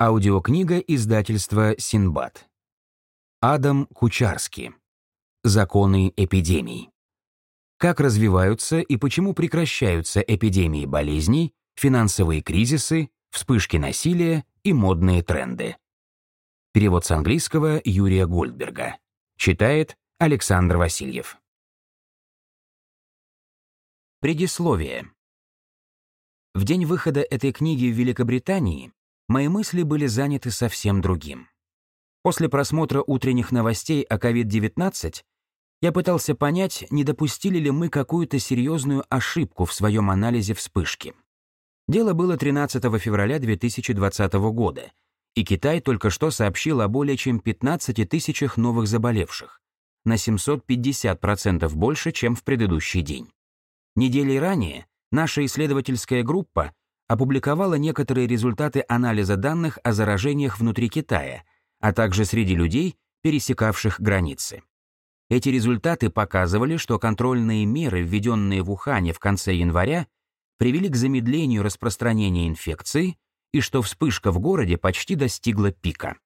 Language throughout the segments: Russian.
Аудиокнига издательства «Синбад». Адам Кучарский. Законы эпидемий. Как развиваются и почему прекращаются эпидемии болезней, финансовые кризисы, вспышки насилия и модные тренды. Перевод с английского Юрия Гольдберга. Читает Александр Васильев. Предисловие. В день выхода этой книги в Великобритании мои мысли были заняты совсем другим. После просмотра утренних новостей о COVID-19 я пытался понять, не допустили ли мы какую-то серьезную ошибку в своем анализе вспышки. Дело было 13 февраля 2020 года, и Китай только что сообщил о более чем 15 тысячах новых заболевших, на 750% больше, чем в предыдущий день. Недели ранее наша исследовательская группа опубликовала некоторые результаты анализа данных о заражениях внутри Китая, а также среди людей, пересекавших границы. Эти результаты показывали, что контрольные меры, введенные в Ухане в конце января, привели к замедлению распространения инфекции и что вспышка в городе почти достигла пика.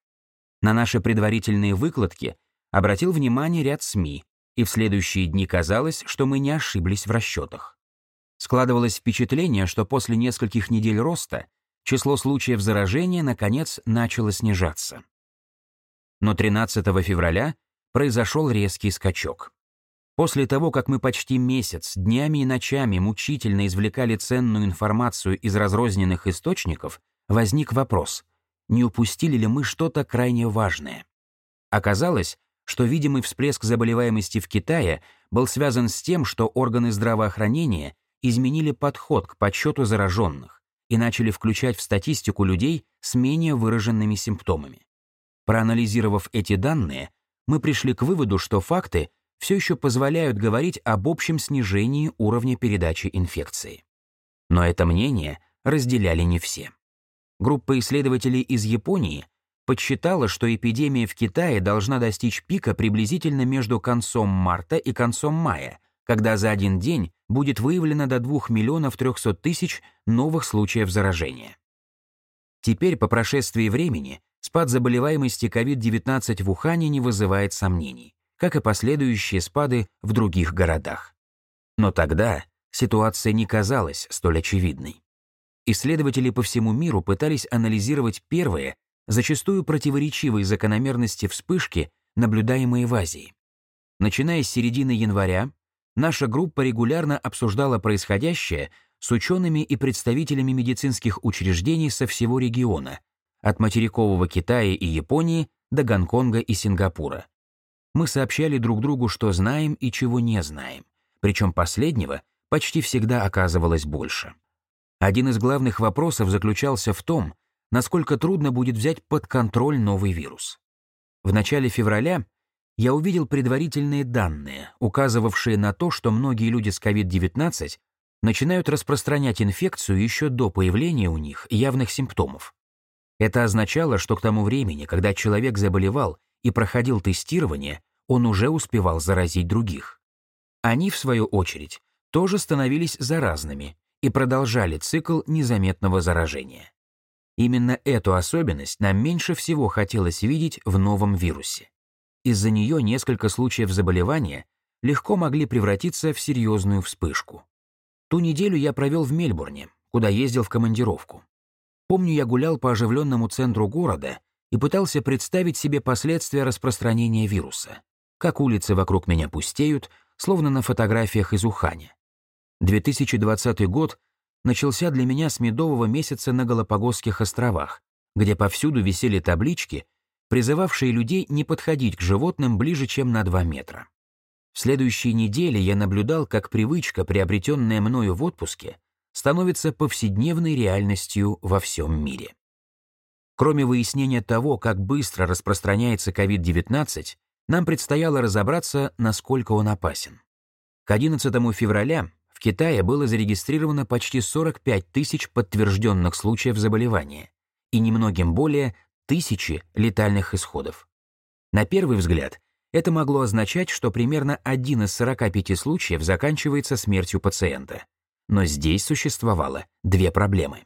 На наши предварительные выкладки обратил внимание ряд СМИ, и в следующие дни казалось, что мы не ошиблись в расчетах. Складывалось впечатление, что после нескольких недель роста число случаев заражения, наконец, начало снижаться. Но 13 февраля произошел резкий скачок. После того, как мы почти месяц, днями и ночами мучительно извлекали ценную информацию из разрозненных источников, возник вопрос, не упустили ли мы что-то крайне важное. Оказалось, что видимый всплеск заболеваемости в Китае был связан с тем, что органы здравоохранения изменили подход к подсчету зараженных и начали включать в статистику людей с менее выраженными симптомами. Проанализировав эти данные, мы пришли к выводу, что факты все еще позволяют говорить об общем снижении уровня передачи инфекции. Но это мнение разделяли не все. Группа исследователей из Японии подсчитала, что эпидемия в Китае должна достичь пика приблизительно между концом марта и концом мая, когда за один день будет выявлено до 2 миллионов 300 тысяч новых случаев заражения. Теперь, по прошествии времени, спад заболеваемости COVID-19 в Ухане не вызывает сомнений, как и последующие спады в других городах. Но тогда ситуация не казалась столь очевидной. Исследователи по всему миру пытались анализировать первые, зачастую противоречивые закономерности вспышки, наблюдаемые в Азии. Начиная с середины января, наша группа регулярно обсуждала происходящее с учеными и представителями медицинских учреждений со всего региона, от материкового Китая и Японии до Гонконга и Сингапура. Мы сообщали друг другу, что знаем и чего не знаем, причем последнего почти всегда оказывалось больше. Один из главных вопросов заключался в том, насколько трудно будет взять под контроль новый вирус. В начале февраля я увидел предварительные данные, указывавшие на то, что многие люди с COVID-19 начинают распространять инфекцию еще до появления у них явных симптомов. Это означало, что к тому времени, когда человек заболевал и проходил тестирование, он уже успевал заразить других. Они, в свою очередь, тоже становились заразными и продолжали цикл незаметного заражения. Именно эту особенность нам меньше всего хотелось видеть в новом вирусе. Из-за нее несколько случаев заболевания легко могли превратиться в серьезную вспышку. Ту неделю я провел в Мельбурне, куда ездил в командировку. Помню, я гулял по оживленному центру города и пытался представить себе последствия распространения вируса. Как улицы вокруг меня пустеют, словно на фотографиях из Уханя. 2020 год начался для меня с медового месяца на Галапагосских островах, где повсюду висели таблички, призывавшие людей не подходить к животным ближе, чем на 2 метра. В следующие недели я наблюдал, как привычка, приобретенная мною в отпуске, становится повседневной реальностью во всем мире. Кроме выяснения того, как быстро распространяется COVID-19, нам предстояло разобраться, насколько он опасен. К 11 февраля в Китае было зарегистрировано почти 45 тысяч подтвержденных случаев заболевания и немногим более тысячи летальных исходов. На первый взгляд, это могло означать, что примерно один из 45 случаев заканчивается смертью пациента. Но здесь существовало две проблемы.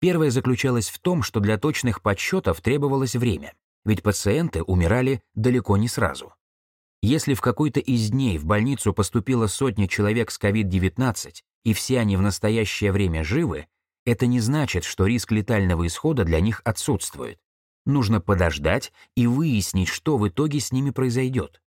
Первое заключалось в том, что для точных подсчетов требовалось время, ведь пациенты умирали далеко не сразу. Если в какой-то из дней в больницу поступило сотня человек с COVID-19, и все они в настоящее время живы, это не значит, что риск летального исхода для них отсутствует. Нужно подождать и выяснить, что в итоге с ними произойдет.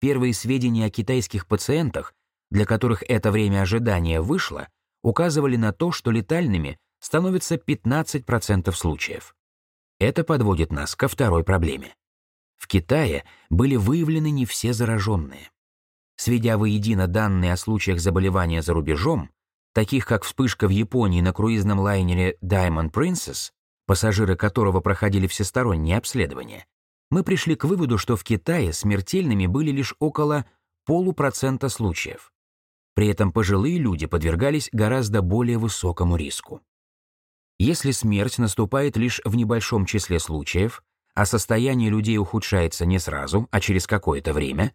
Первые сведения о китайских пациентах, для которых это время ожидания вышло, указывали на то, что летальными становится 15% случаев. Это подводит нас ко второй проблеме. В Китае были выявлены не все зараженные. Сведя воедино данные о случаях заболевания за рубежом, таких как вспышка в Японии на круизном лайнере Diamond Princess, пассажиры которого проходили всестороннее обследование, мы пришли к выводу, что в Китае смертельными были лишь около полупроцента случаев. При этом пожилые люди подвергались гораздо более высокому риску. Если смерть наступает лишь в небольшом числе случаев, а состояние людей ухудшается не сразу, а через какое-то время,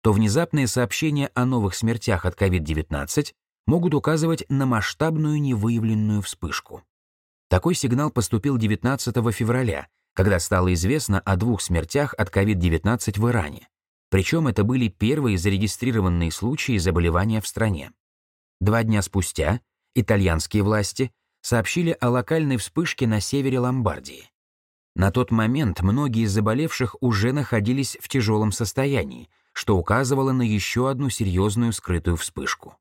то внезапные сообщения о новых смертях от COVID-19 могут указывать на масштабную невыявленную вспышку. Такой сигнал поступил 19 февраля, когда стало известно о двух смертях от COVID-19 в Иране. Причем это были первые зарегистрированные случаи заболевания в стране. Два дня спустя итальянские власти сообщили о локальной вспышке на севере Ломбардии. На тот момент многие из заболевших уже находились в тяжелом состоянии, что указывало на еще одну серьезную скрытую вспышку.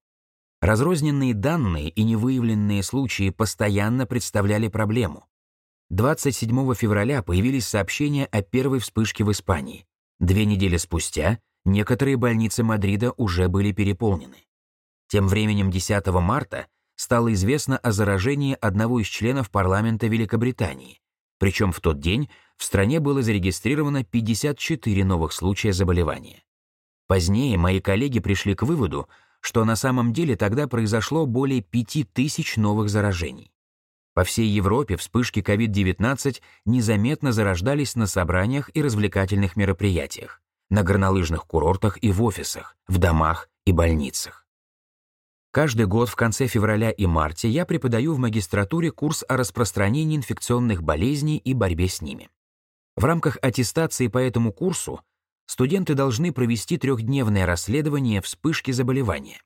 Разрозненные данные и невыявленные случаи постоянно представляли проблему. 27 февраля появились сообщения о первой вспышке в Испании. Две недели спустя некоторые больницы Мадрида уже были переполнены. Тем временем 10 марта стало известно о заражении одного из членов парламента Великобритании, причем в тот день в стране было зарегистрировано 54 новых случая заболевания. Позднее мои коллеги пришли к выводу, что на самом деле тогда произошло более 5000 новых заражений. По всей Европе вспышки COVID-19 незаметно зарождались на собраниях и развлекательных мероприятиях, на горнолыжных курортах и в офисах, в домах и больницах. Каждый год в конце февраля и марте я преподаю в магистратуре курс о распространении инфекционных болезней и борьбе с ними. В рамках аттестации по этому курсу студенты должны провести трехдневное расследование вспышки заболевания.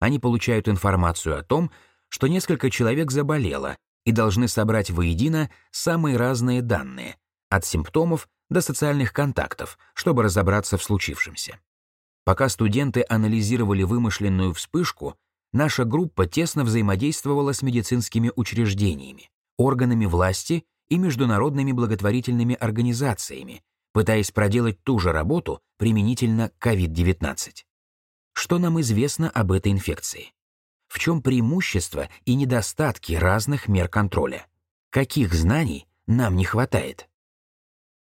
Они получают информацию о том, что несколько человек заболело, и должны собрать воедино самые разные данные, от симптомов до социальных контактов, чтобы разобраться в случившемся. Пока студенты анализировали вымышленную вспышку, наша группа тесно взаимодействовала с медицинскими учреждениями, органами власти и международными благотворительными организациями, пытаясь проделать ту же работу применительно к COVID-19. Что нам известно об этой инфекции? В чем преимущества и недостатки разных мер контроля? Каких знаний нам не хватает?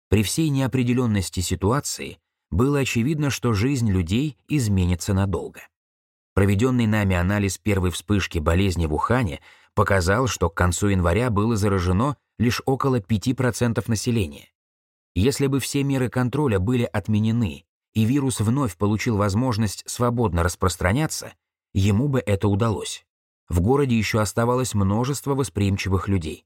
При всей неопределенности ситуации было очевидно, что жизнь людей изменится надолго. Проведенный нами анализ первой вспышки болезни в Ухане показал, что к концу января было заражено лишь около 5% населения. Если бы все меры контроля были отменены, и вирус вновь получил возможность свободно распространяться, ему бы это удалось. В городе еще оставалось множество восприимчивых людей.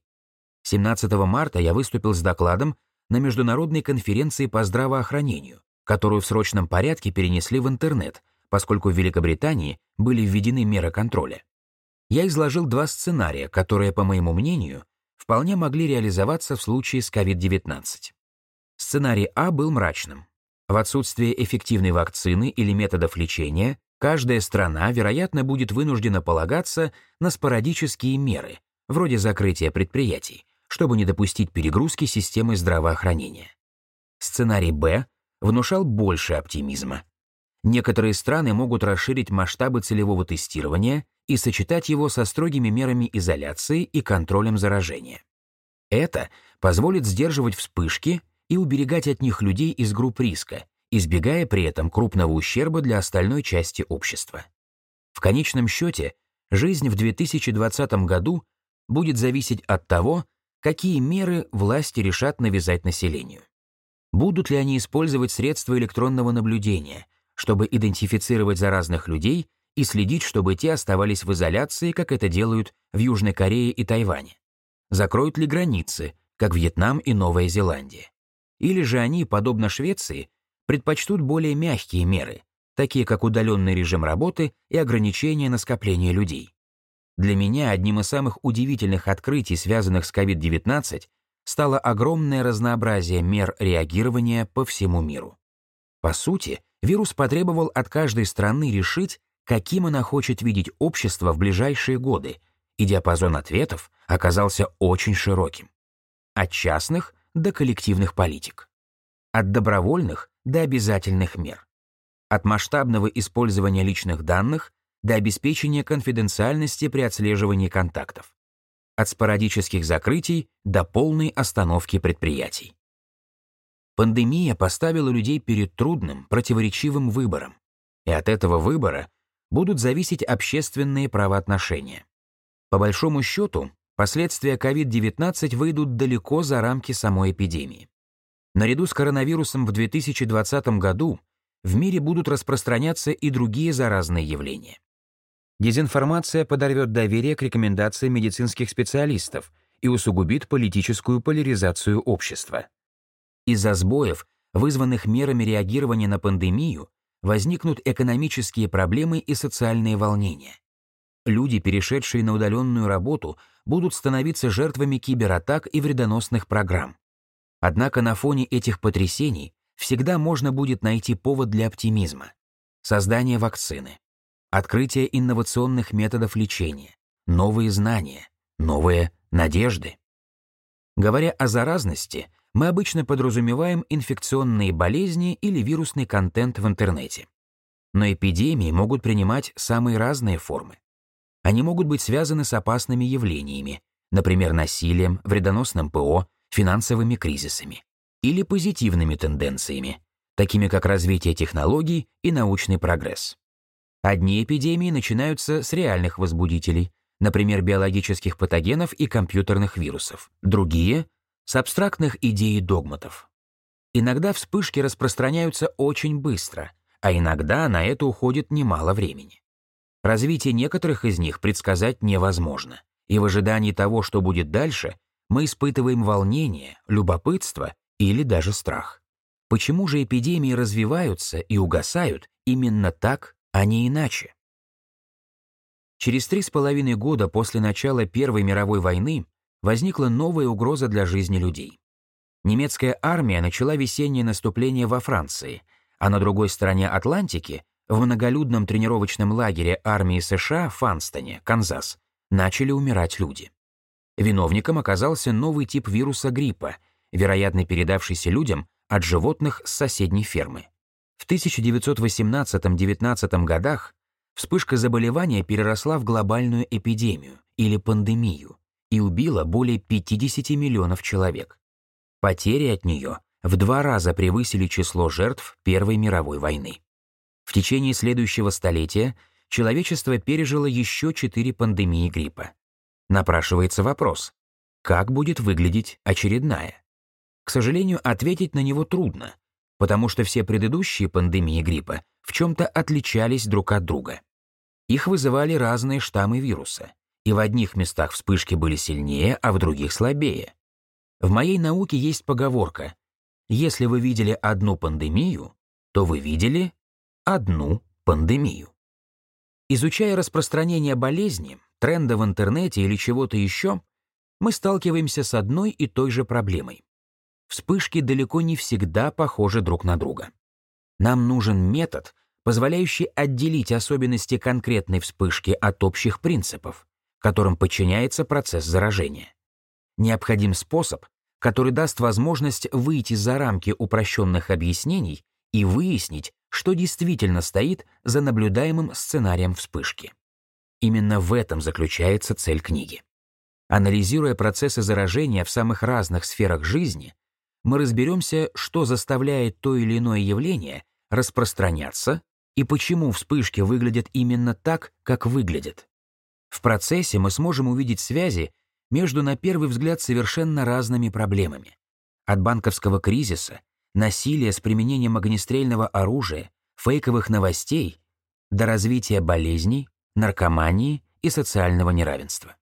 17 марта я выступил с докладом на международной конференции по здравоохранению, которую в срочном порядке перенесли в интернет, поскольку в Великобритании были введены меры контроля. Я изложил два сценария, которые, по моему мнению, вполне могли реализоваться в случае с COVID-19. Сценарий А был мрачным. В отсутствие эффективной вакцины или методов лечения, каждая страна, вероятно, будет вынуждена полагаться на спорадические меры, вроде закрытия предприятий, чтобы не допустить перегрузки системы здравоохранения. Сценарий Б внушал больше оптимизма. Некоторые страны могут расширить масштабы целевого тестирования и сочетать его со строгими мерами изоляции и контролем заражения. Это позволит сдерживать вспышки и уберегать от них людей из групп риска, избегая при этом крупного ущерба для остальной части общества. В конечном счете, жизнь в 2020 году будет зависеть от того, какие меры власти решат навязать населению. Будут ли они использовать средства электронного наблюдения – чтобы идентифицировать заразных людей и следить, чтобы те оставались в изоляции, как это делают в Южной Корее и Тайване. Закроют ли границы, как Вьетнам и Новая Зеландия? Или же они, подобно Швеции, предпочтут более мягкие меры, такие как удаленный режим работы и ограничения на скопление людей? Для меня одним из самых удивительных открытий, связанных с COVID-19, стало огромное разнообразие мер реагирования по всему миру. По сути, вирус потребовал от каждой страны решить, каким она хочет видеть общество в ближайшие годы, и диапазон ответов оказался очень широким. От частных до коллективных политик. От добровольных до обязательных мер. От масштабного использования личных данных до обеспечения конфиденциальности при отслеживании контактов. От спорадических закрытий до полной остановки предприятий. Пандемия поставила людей перед трудным, противоречивым выбором, и от этого выбора будут зависеть общественные правоотношения. По большому счету, последствия COVID-19 выйдут далеко за рамки самой эпидемии. Наряду с коронавирусом в 2020 году в мире будут распространяться и другие заразные явления. Дезинформация подорвет доверие к рекомендациям медицинских специалистов и усугубит политическую поляризацию общества. Из-за сбоев, вызванных мерами реагирования на пандемию, возникнут экономические проблемы и социальные волнения. Люди, перешедшие на удаленную работу, будут становиться жертвами кибератак и вредоносных программ. Однако на фоне этих потрясений всегда можно будет найти повод для оптимизма. Создание вакцины, открытие инновационных методов лечения, новые знания, новые надежды. Говоря о заразности, мы обычно подразумеваем инфекционные болезни или вирусный контент в интернете. Но эпидемии могут принимать самые разные формы. Они могут быть связаны с опасными явлениями, например, насилием, вредоносным ПО, финансовыми кризисами, или позитивными тенденциями, такими как развитие технологий и научный прогресс. Одни эпидемии начинаются с реальных возбудителей, например, биологических патогенов и компьютерных вирусов. Другие — с абстрактных идей и догматов. Иногда вспышки распространяются очень быстро, а иногда на это уходит немало времени. Развитие некоторых из них предсказать невозможно, и в ожидании того, что будет дальше, мы испытываем волнение, любопытство или даже страх. Почему же эпидемии развиваются и угасают именно так, а не иначе. Через три с половиной года после начала Первой мировой войны возникла новая угроза для жизни людей. Немецкая армия начала весеннее наступление во Франции, а на другой стороне Атлантики, в многолюдном тренировочном лагере армии США в Фанстоне, Канзас, начали умирать люди. Виновником оказался новый тип вируса гриппа, вероятно передавшийся людям от животных с соседней фермы. В 1918-19 годах вспышка заболевания переросла в глобальную эпидемию или пандемию и убила более 50 миллионов человек. Потери от нее в два раза превысили число жертв Первой мировой войны. В течение следующего столетия человечество пережило еще четыре пандемии гриппа. Напрашивается вопрос, как будет выглядеть очередная? К сожалению, ответить на него трудно, потому что все предыдущие пандемии гриппа в чем-то отличались друг от друга. Их вызывали разные штаммы вируса, и в одних местах вспышки были сильнее, а в других слабее. В моей науке есть поговорка «Если вы видели одну пандемию, то вы видели одну пандемию». Изучая распространение болезни, тренда в интернете или чего-то еще, мы сталкиваемся с одной и той же проблемой вспышки далеко не всегда похожи друг на друга. Нам нужен метод, позволяющий отделить особенности конкретной вспышки от общих принципов, которым подчиняется процесс заражения. Необходим способ, который даст возможность выйти за рамки упрощенных объяснений и выяснить, что действительно стоит за наблюдаемым сценарием вспышки. Именно в этом заключается цель книги. Анализируя процессы заражения в самых разных сферах жизни, мы разберемся, что заставляет то или иное явление распространяться и почему вспышки выглядят именно так, как выглядят. В процессе мы сможем увидеть связи между, на первый взгляд, совершенно разными проблемами. От банковского кризиса, насилия с применением огнестрельного оружия, фейковых новостей до развития болезней, наркомании и социального неравенства.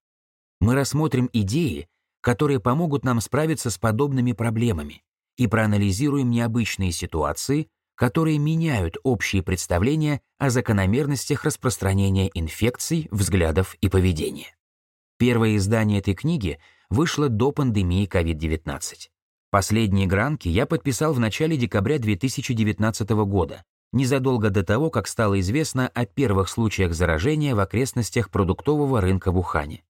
Мы рассмотрим идеи, которые помогут нам справиться с подобными проблемами, и проанализируем необычные ситуации, которые меняют общие представления о закономерностях распространения инфекций, взглядов и поведения. Первое издание этой книги вышло до пандемии COVID-19. Последние гранки я подписал в начале декабря 2019 года, незадолго до того, как стало известно о первых случаях заражения в окрестностях продуктового рынка в Ухане.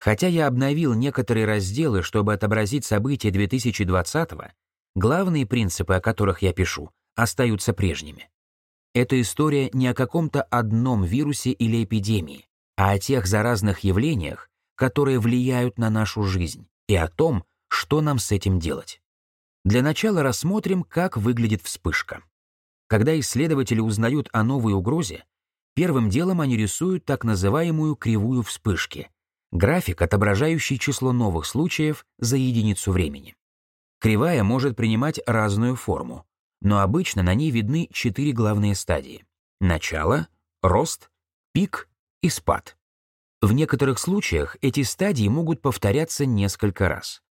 Хотя я обновил некоторые разделы, чтобы отобразить события 2020-го, главные принципы, о которых я пишу, остаются прежними. Эта история не о каком-то одном вирусе или эпидемии, а о тех заразных явлениях, которые влияют на нашу жизнь, и о том, что нам с этим делать. Для начала рассмотрим, как выглядит вспышка. Когда исследователи узнают о новой угрозе, первым делом они рисуют так называемую кривую вспышки — график, отображающий число новых случаев за единицу времени. Кривая может принимать разную форму, но обычно на ней видны четыре главные стадии — начало, рост, пик и спад. В некоторых случаях эти стадии могут повторяться несколько раз.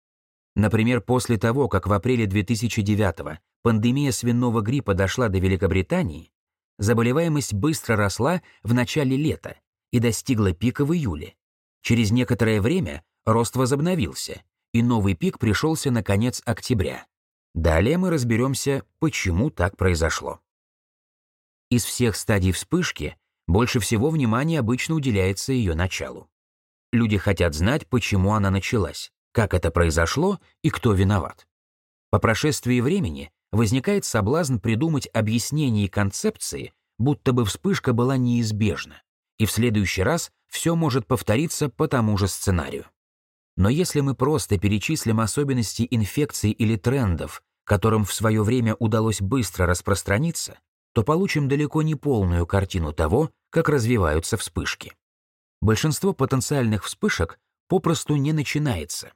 Например, после того, как в апреле 2009 пандемия свиного гриппа дошла до Великобритании, заболеваемость быстро росла в начале лета и достигла пика в июле. Через некоторое время рост возобновился, и новый пик пришелся на конец октября. Далее мы разберемся, почему так произошло. Из всех стадий вспышки больше всего внимания обычно уделяется ее началу. Люди хотят знать, почему она началась, как это произошло и кто виноват. По прошествии времени возникает соблазн придумать объяснение концепции, будто бы вспышка была неизбежна, и в следующий раз все может повториться по тому же сценарию. Но если мы просто перечислим особенности инфекций или трендов, которым в свое время удалось быстро распространиться, то получим далеко не полную картину того, как развиваются вспышки. Большинство потенциальных вспышек попросту не начинается.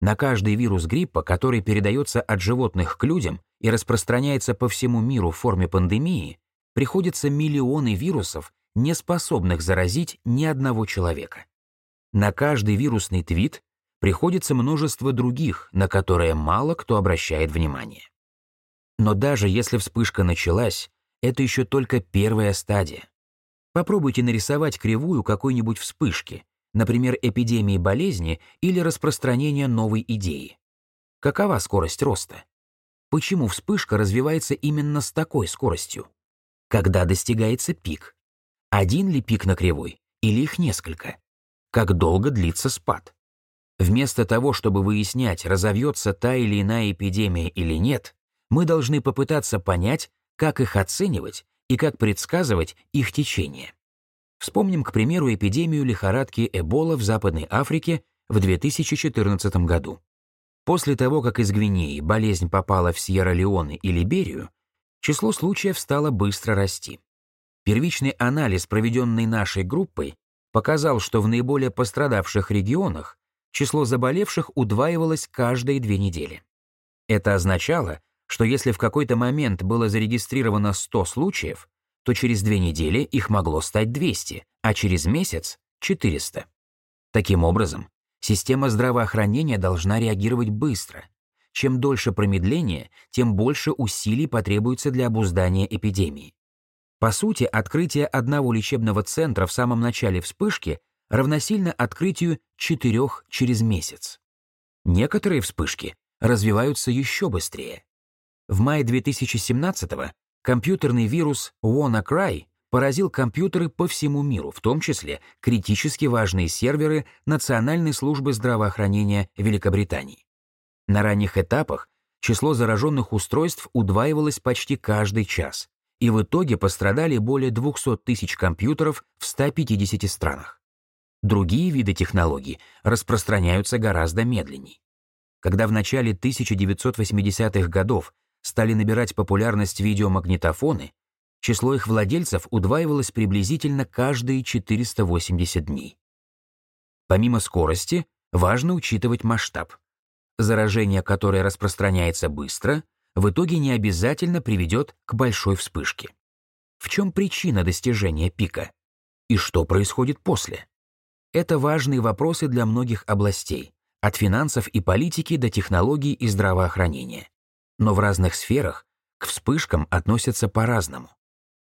На каждый вирус гриппа, который передается от животных к людям и распространяется по всему миру в форме пандемии, приходится миллионы вирусов, не способных заразить ни одного человека. На каждый вирусный твит приходится множество других, на которые мало кто обращает внимание. Но даже если вспышка началась, это еще только первая стадия. Попробуйте нарисовать кривую какой-нибудь вспышки, например, эпидемии болезни или распространения новой идеи. Какова скорость роста? Почему вспышка развивается именно с такой скоростью? Когда достигается пик? Один ли пик на кривой или их несколько? Как долго длится спад? Вместо того, чтобы выяснять, разовьется та или иная эпидемия или нет, мы должны попытаться понять, как их оценивать и как предсказывать их течение. Вспомним, к примеру, эпидемию лихорадки Эбола в Западной Африке в 2014 году. После того, как из Гвинеи болезнь попала в Сьерра-Леоне и Либерию, число случаев стало быстро расти. Первичный анализ, проведенный нашей группой, показал, что в наиболее пострадавших регионах число заболевших удваивалось каждые две недели. Это означало, что если в какой-то момент было зарегистрировано 100 случаев, то через две недели их могло стать 200, а через месяц — 400. Таким образом, система здравоохранения должна реагировать быстро. Чем дольше промедление, тем больше усилий потребуется для обуздания эпидемии. По сути, открытие одного лечебного центра в самом начале вспышки равносильно открытию четырех через месяц. Некоторые вспышки развиваются еще быстрее. В мае 2017-го компьютерный вирус WannaCry поразил компьютеры по всему миру, в том числе критически важные серверы Национальной службы здравоохранения Великобритании. На ранних этапах число зараженных устройств удваивалось почти каждый час, и в итоге пострадали более 200 тысяч компьютеров в 150 странах. Другие виды технологий распространяются гораздо медленней. Когда в начале 1980-х годов стали набирать популярность видеомагнитофоны, число их владельцев удваивалось приблизительно каждые 480 дней. Помимо скорости, важно учитывать масштаб. Заражение, которое распространяется быстро, в итоге не обязательно приведет к большой вспышке. В чем причина достижения пика? И что происходит после? Это важные вопросы для многих областей, от финансов и политики до технологий и здравоохранения. Но в разных сферах к вспышкам относятся по-разному.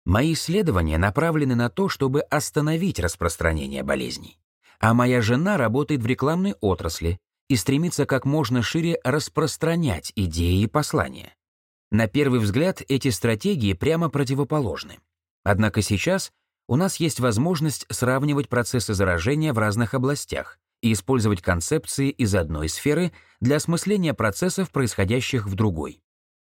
Мои исследования направлены на то, чтобы остановить распространение болезней. А моя жена работает в рекламной отрасли и стремится как можно шире распространять идеи и послания. На первый взгляд эти стратегии прямо противоположны. Однако сейчас у нас есть возможность сравнивать процессы заражения в разных областях и использовать концепции из одной сферы для осмысления процессов, происходящих в другой.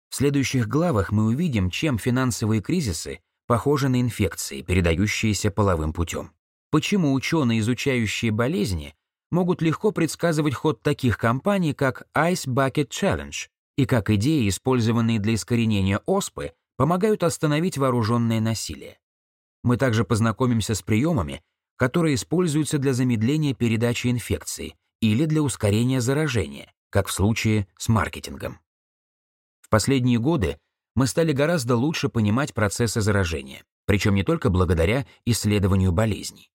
В следующих главах мы увидим, чем финансовые кризисы похожи на инфекции, передающиеся половым путем. Почему ученые, изучающие болезни, могут легко предсказывать ход таких компаний, как Ice Bucket Challenge, и как идеи, использованные для искоренения оспы, помогают остановить вооруженное насилие. Мы также познакомимся с приемами, которые используются для замедления передачи инфекции или для ускорения заражения, как в случае с маркетингом последние годы мы стали гораздо лучше понимать процессы заражения, причем не только благодаря исследованию болезней.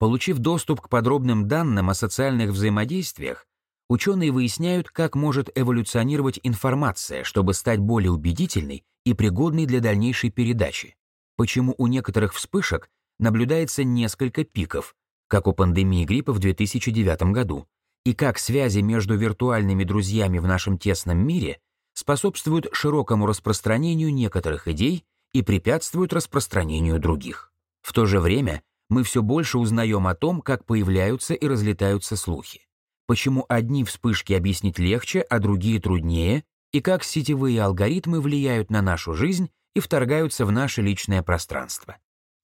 Получив доступ к подробным данным о социальных взаимодействиях, ученые выясняют, как может эволюционировать информация, чтобы стать более убедительной и пригодной для дальнейшей передачи, почему у некоторых вспышек наблюдается несколько пиков, как у пандемии гриппа в 2009 году, и как связи между виртуальными друзьями в нашем тесном мире способствуют широкому распространению некоторых идей и препятствуют распространению других. В то же время мы все больше узнаем о том, как появляются и разлетаются слухи, почему одни вспышки объяснить легче, а другие труднее, и как сетевые алгоритмы влияют на нашу жизнь и вторгаются в наше личное пространство.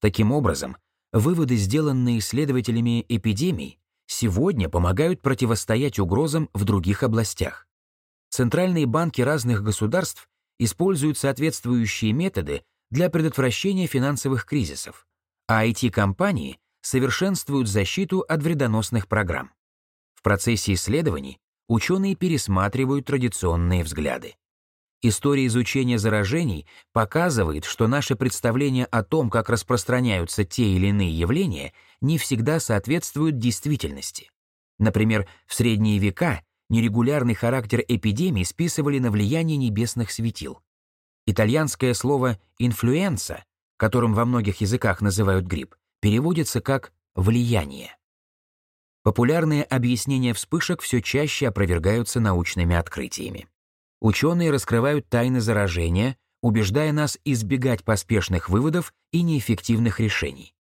Таким образом, выводы, сделанные исследователями эпидемий, сегодня помогают противостоять угрозам в других областях. Центральные банки разных государств используют соответствующие методы для предотвращения финансовых кризисов, а IT-компании совершенствуют защиту от вредоносных программ. В процессе исследований ученые пересматривают традиционные взгляды. История изучения заражений показывает, что наше представление о том, как распространяются те или иные явления, не всегда соответствуют действительности. Например, в средние века нерегулярный характер эпидемии списывали на влияние небесных светил. Итальянское слово «инфлюенса», которым во многих языках называют грипп, переводится как «влияние». Популярные объяснения вспышек все чаще опровергаются научными открытиями. Ученые раскрывают тайны заражения, убеждая нас избегать поспешных выводов и неэффективных решений.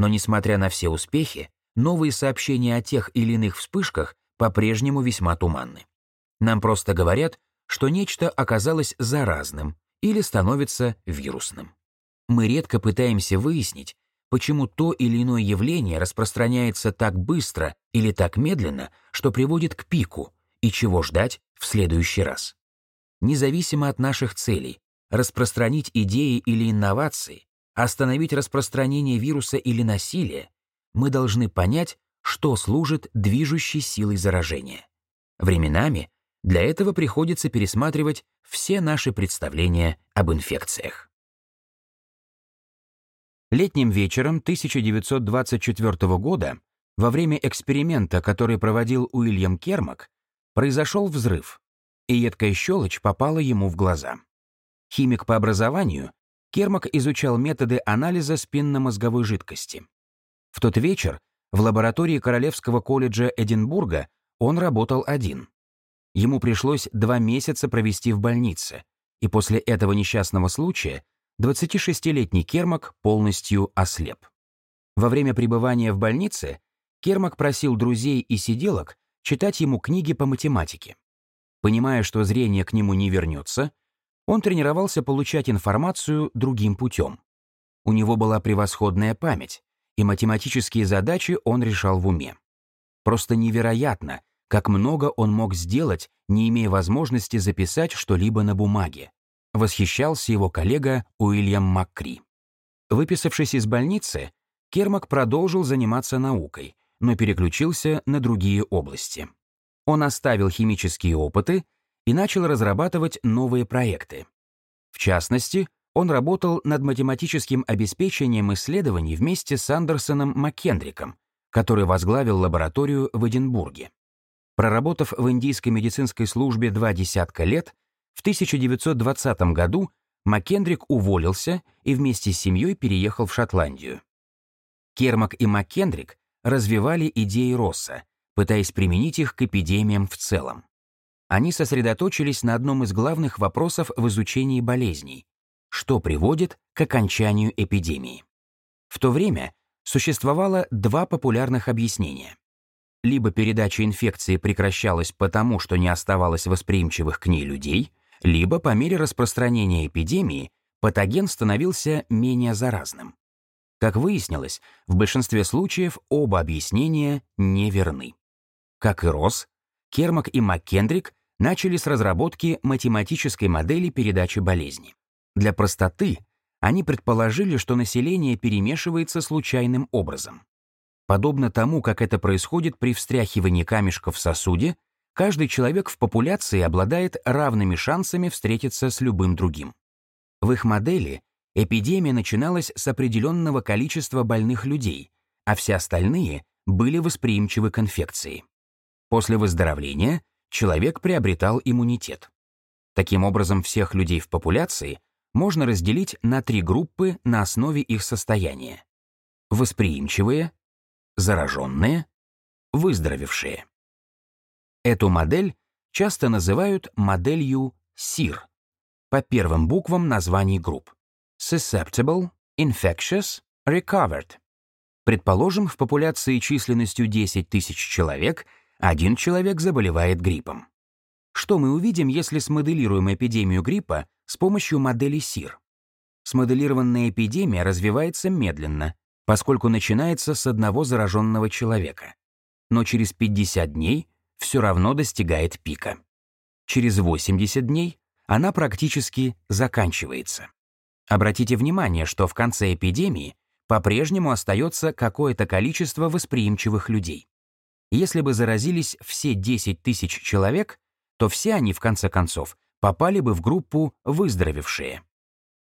Но несмотря на все успехи, новые сообщения о тех или иных вспышках по-прежнему весьма туманны. Нам просто говорят, что нечто оказалось заразным или становится вирусным. Мы редко пытаемся выяснить, почему то или иное явление распространяется так быстро или так медленно, что приводит к пику, и чего ждать в следующий раз. Независимо от наших целей, распространить идеи или инновации, остановить распространение вируса или насилия, мы должны понять, что служит движущей силой заражения. Временами для этого приходится пересматривать все наши представления об инфекциях. Летним вечером 1924 года, во время эксперимента, который проводил Уильям Кермак, произошел взрыв, и едкая щелочь попала ему в глаза. Химик по образованию, Кермак изучал методы анализа спинномозговой жидкости. В тот вечер в лаборатории Королевского колледжа Эдинбурга он работал один. Ему пришлось два месяца провести в больнице, и после этого несчастного случая 26-летний Кермак полностью ослеп. Во время пребывания в больнице Кермак просил друзей и сиделок читать ему книги по математике. Понимая, что зрение к нему не вернется, он тренировался получать информацию другим путем. У него была превосходная память, и математические задачи он решал в уме. Просто невероятно, как много он мог сделать, не имея возможности записать что-либо на бумаге. Восхищался его коллега Уильям Маккри. Выписавшись из больницы, Кермак продолжил заниматься наукой, но переключился на другие области. Он оставил химические опыты и начал разрабатывать новые проекты. В частности, он работал над математическим обеспечением исследований вместе с Андерсоном Маккендриком, который возглавил лабораторию в Эдинбурге. Проработав в индийской медицинской службе два десятка лет, в 1920 году Маккендрик уволился и вместе с семьей переехал в Шотландию. Кермак и Маккендрик развивали идеи Росса, пытаясь применить их к эпидемиям в целом. Они сосредоточились на одном из главных вопросов в изучении болезней — что приводит к окончанию эпидемии. В то время существовало два популярных объяснения. Либо передача инфекции прекращалась потому, что не оставалось восприимчивых к ней людей, либо по мере распространения эпидемии патоген становился менее заразным. Как выяснилось, в большинстве случаев оба объяснения неверны. Как и Росс, Кермак и МакКендрик начали с разработки математической модели передачи болезни. Для простоты они предположили, что население перемешивается случайным образом. Подобно тому, как это происходит при встряхивании камешка в сосуде, каждый человек в популяции обладает равными шансами встретиться с любым другим. В их модели эпидемия начиналась с определенного количества больных людей, а все остальные были восприимчивы к инфекции. После выздоровления человек приобретал иммунитет. Таким образом, всех людей в популяции можно разделить на три группы на основе их состояния. Восприимчивые, зараженные, выздоровевшие. Эту модель часто называют моделью СИР по первым буквам названий групп. Susceptible, Infectious, Recovered. Предположим, в популяции численностью 10 тысяч человек один человек заболевает гриппом. Что мы увидим, если смоделируем эпидемию гриппа с помощью модели СИР? Смоделированная эпидемия развивается медленно, поскольку начинается с одного зараженного человека. Но через 50 дней все равно достигает пика. Через 80 дней она практически заканчивается. Обратите внимание, что в конце эпидемии по-прежнему остается какое-то количество восприимчивых людей. Если бы заразились все 10 тысяч человек, то все они, в конце концов, попали бы в группу «выздоровевшие».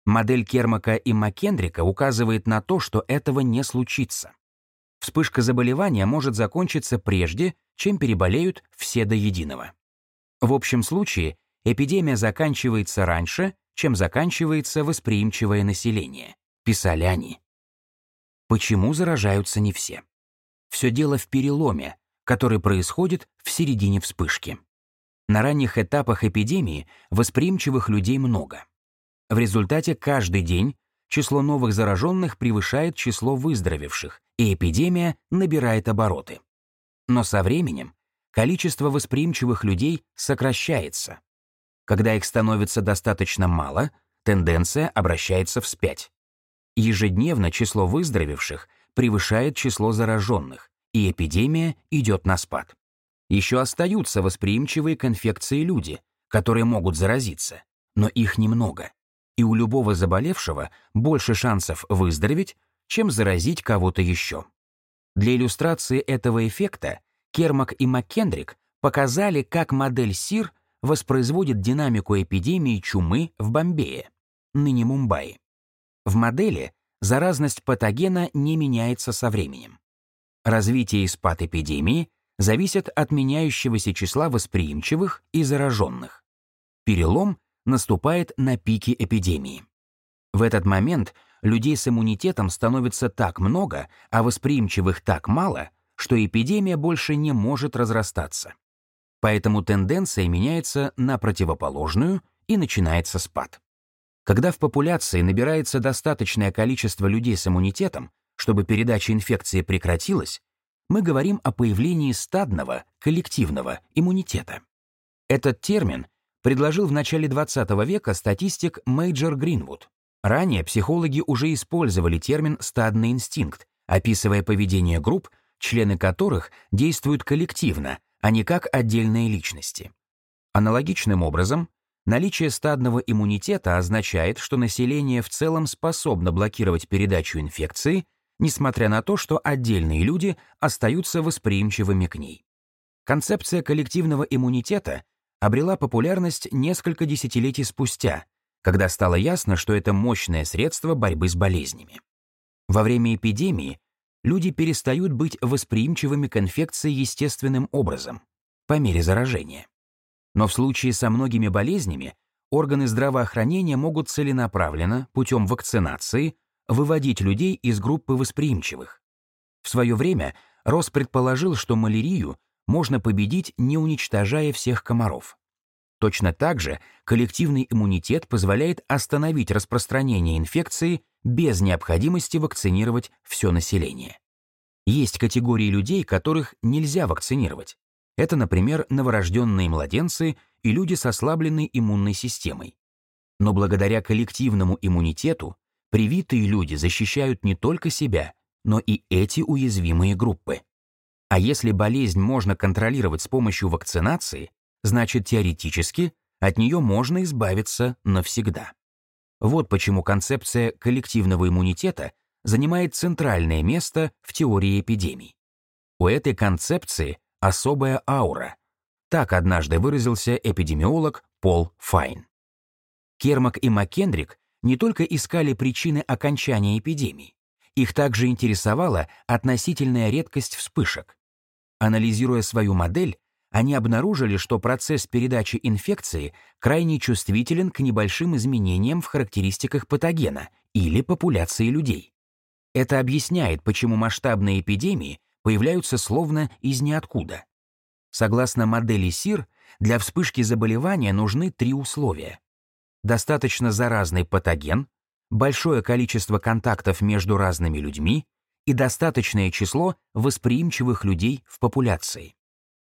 Модель Кермака и Маккендрика указывает на то, что этого не случится. Вспышка заболевания может закончиться прежде, чем переболеют все до единого. В общем случае, эпидемия заканчивается раньше, чем заканчивается восприимчивое население, писали они. Почему заражаются не все? Все дело в переломе, который происходит в середине вспышки. На ранних этапах эпидемии восприимчивых людей много. В результате каждый день число новых зараженных превышает число выздоровевших, и эпидемия набирает обороты. Но со временем количество восприимчивых людей сокращается. Когда их становится достаточно мало, тенденция обращается вспять. Ежедневно число выздоровевших превышает число зараженных, и эпидемия идет на спад. Еще остаются восприимчивые к инфекции люди, которые могут заразиться, но их немного. И у любого заболевшего больше шансов выздороветь, чем заразить кого-то еще. Для иллюстрации этого эффекта Кермак и МакКендрик показали, как модель СИР воспроизводит динамику эпидемии чумы в Бомбее, ныне Мумбаи. В модели заразность патогена не меняется со временем. Развитие и эпидемии зависят от меняющегося числа восприимчивых и зараженных. Перелом наступает на пике эпидемии. В этот момент людей с иммунитетом становится так много, а восприимчивых так мало, что эпидемия больше не может разрастаться. Поэтому тенденция меняется на противоположную и начинается спад. Когда в популяции набирается достаточное количество людей с иммунитетом, чтобы передача инфекции прекратилась, мы говорим о появлении стадного, коллективного иммунитета. Этот термин предложил в начале XX века статистик Мейджор Гринвуд. Ранее психологи уже использовали термин «стадный инстинкт», описывая поведение групп, члены которых действуют коллективно, а не как отдельные личности. Аналогичным образом, наличие стадного иммунитета означает, что население в целом способно блокировать передачу инфекции несмотря на то, что отдельные люди остаются восприимчивыми к ней. Концепция коллективного иммунитета обрела популярность несколько десятилетий спустя, когда стало ясно, что это мощное средство борьбы с болезнями. Во время эпидемии люди перестают быть восприимчивыми к инфекции естественным образом. по мере заражения. Но в случае со многими болезнями органы здравоохранения могут целенаправленно, путем вакцинации, выводить людей из группы восприимчивых. В свое время Росс предположил, что малярию можно победить, не уничтожая всех комаров. Точно так же коллективный иммунитет позволяет остановить распространение инфекции без необходимости вакцинировать все население. Есть категории людей, которых нельзя вакцинировать. Это, например, новорожденные младенцы и люди с ослабленной иммунной системой. Но благодаря коллективному иммунитету привитые люди защищают не только себя, но и эти уязвимые группы. А если болезнь можно контролировать с помощью вакцинации, значит теоретически от нее можно избавиться навсегда. Вот почему концепция коллективного иммунитета занимает центральное место в теории эпидемий. У этой концепции особая аура. Так однажды выразился эпидемиолог Пол Файн. Кермак и Маккендрик не только искали причины окончания эпидемий, их также интересовала относительная редкость вспышек. Анализируя свою модель, они обнаружили, что процесс передачи инфекции крайне чувствителен к небольшим изменениям в характеристиках патогена или популяции людей. Это объясняет, почему масштабные эпидемии появляются словно из ниоткуда. Согласно модели СИР, для вспышки заболевания нужны три условия. Достаточно заразный патоген, большое количество контактов между разными людьми и достаточное число восприимчивых людей в популяции.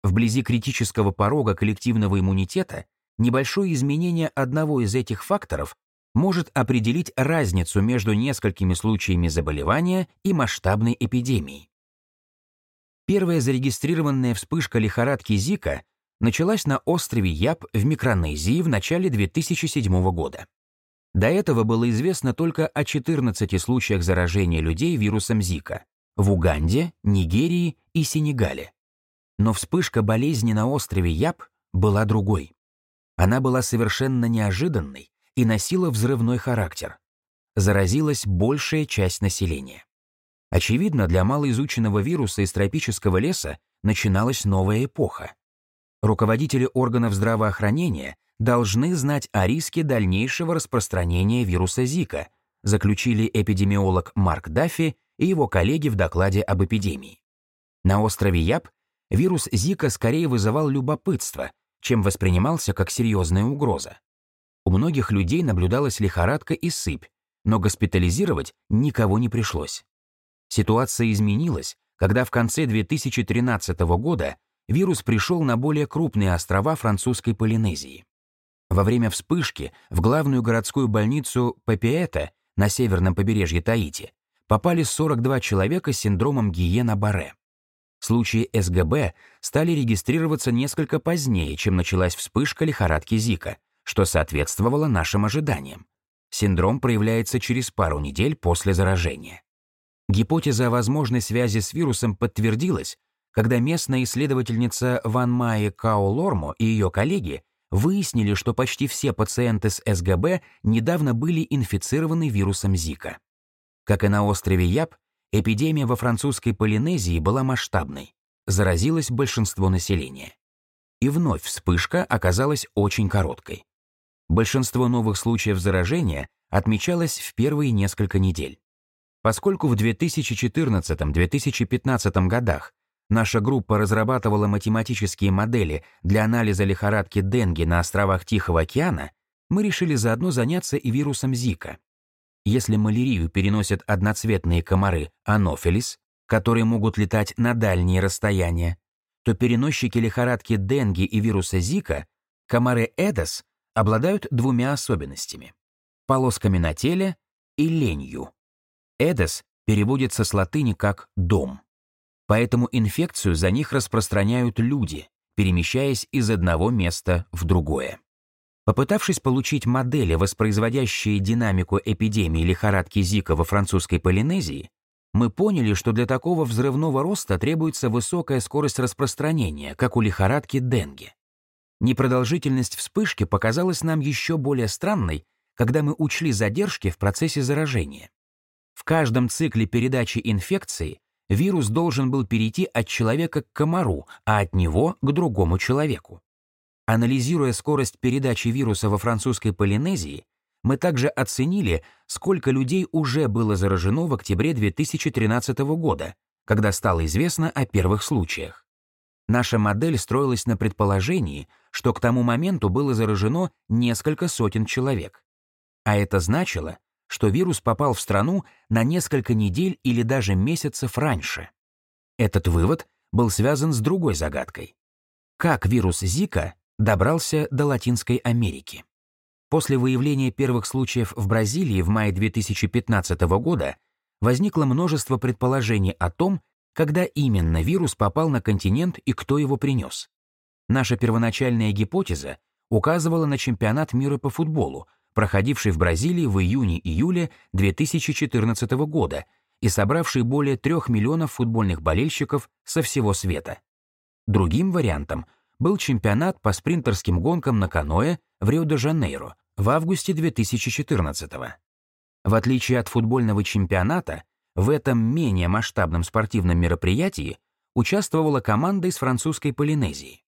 Вблизи критического порога коллективного иммунитета небольшое изменение одного из этих факторов может определить разницу между несколькими случаями заболевания и масштабной эпидемией. Первая зарегистрированная вспышка лихорадки Зика началась на острове Яб в Микронезии в начале 2007 года. До этого было известно только о 14 случаях заражения людей вирусом Зика в Уганде, Нигерии и Сенегале. Но вспышка болезни на острове Яб была другой. Она была совершенно неожиданной и носила взрывной характер. Заразилась большая часть населения. Очевидно, для малоизученного вируса из тропического леса начиналась новая эпоха. Руководители органов здравоохранения должны знать о риске дальнейшего распространения вируса Зика, заключили эпидемиолог Марк Даффи и его коллеги в докладе об эпидемии. На острове Яб вирус Зика скорее вызывал любопытство, чем воспринимался как серьезная угроза. У многих людей наблюдалась лихорадка и сыпь, но госпитализировать никого не пришлось. Ситуация изменилась, когда в конце 2013 года вирус пришел на более крупные острова французской Полинезии. Во время вспышки в главную городскую больницу Папиэта на северном побережье Таити попали 42 человека с синдромом Гиена-Барре. Случаи СГБ стали регистрироваться несколько позднее, чем началась вспышка лихорадки Зика, что соответствовало нашим ожиданиям. Синдром проявляется через пару недель после заражения. Гипотеза о возможной связи с вирусом подтвердилась, когда местная исследовательница Ван Майе Као Лормо и ее коллеги выяснили, что почти все пациенты с СГБ недавно были инфицированы вирусом Зика. Как и на острове Яб, эпидемия во французской Полинезии была масштабной, заразилось большинство населения. И вновь вспышка оказалась очень короткой. Большинство новых случаев заражения отмечалось в первые несколько недель. Поскольку в 2014-2015 годах Наша группа разрабатывала математические модели для анализа лихорадки Денги на островах Тихого океана, мы решили заодно заняться и вирусом Зика. Если малярию переносят одноцветные комары анофилис, которые могут летать на дальние расстояния, то переносчики лихорадки Денги и вируса Зика, комары Эдос, обладают двумя особенностями — полосками на теле и ленью. Эдос переводится с латыни как «дом». Поэтому инфекцию за них распространяют люди, перемещаясь из одного места в другое. Попытавшись получить модели, воспроизводящие динамику эпидемии лихорадки Зика во французской Полинезии, мы поняли, что для такого взрывного роста требуется высокая скорость распространения, как у лихорадки Денге. Непродолжительность вспышки показалась нам еще более странной, когда мы учли задержки в процессе заражения. В каждом цикле передачи инфекции вирус должен был перейти от человека к комару, а от него к другому человеку. Анализируя скорость передачи вируса во французской Полинезии, мы также оценили, сколько людей уже было заражено в октябре 2013 года, когда стало известно о первых случаях. Наша модель строилась на предположении, что к тому моменту было заражено несколько сотен человек. А это значило, что вирус попал в страну на несколько недель или даже месяцев раньше. Этот вывод был связан с другой загадкой. Как вирус Зика добрался до Латинской Америки? После выявления первых случаев в Бразилии в мае 2015 года возникло множество предположений о том, когда именно вирус попал на континент и кто его принес. Наша первоначальная гипотеза указывала на чемпионат мира по футболу, проходивший в Бразилии в июне-июле 2014 года и собравший более трех миллионов футбольных болельщиков со всего света. Другим вариантом был чемпионат по спринтерским гонкам на каноэ в Рио-де-Жанейро в августе 2014 -го. В отличие от футбольного чемпионата, в этом менее масштабном спортивном мероприятии участвовала команда из французской Полинезии.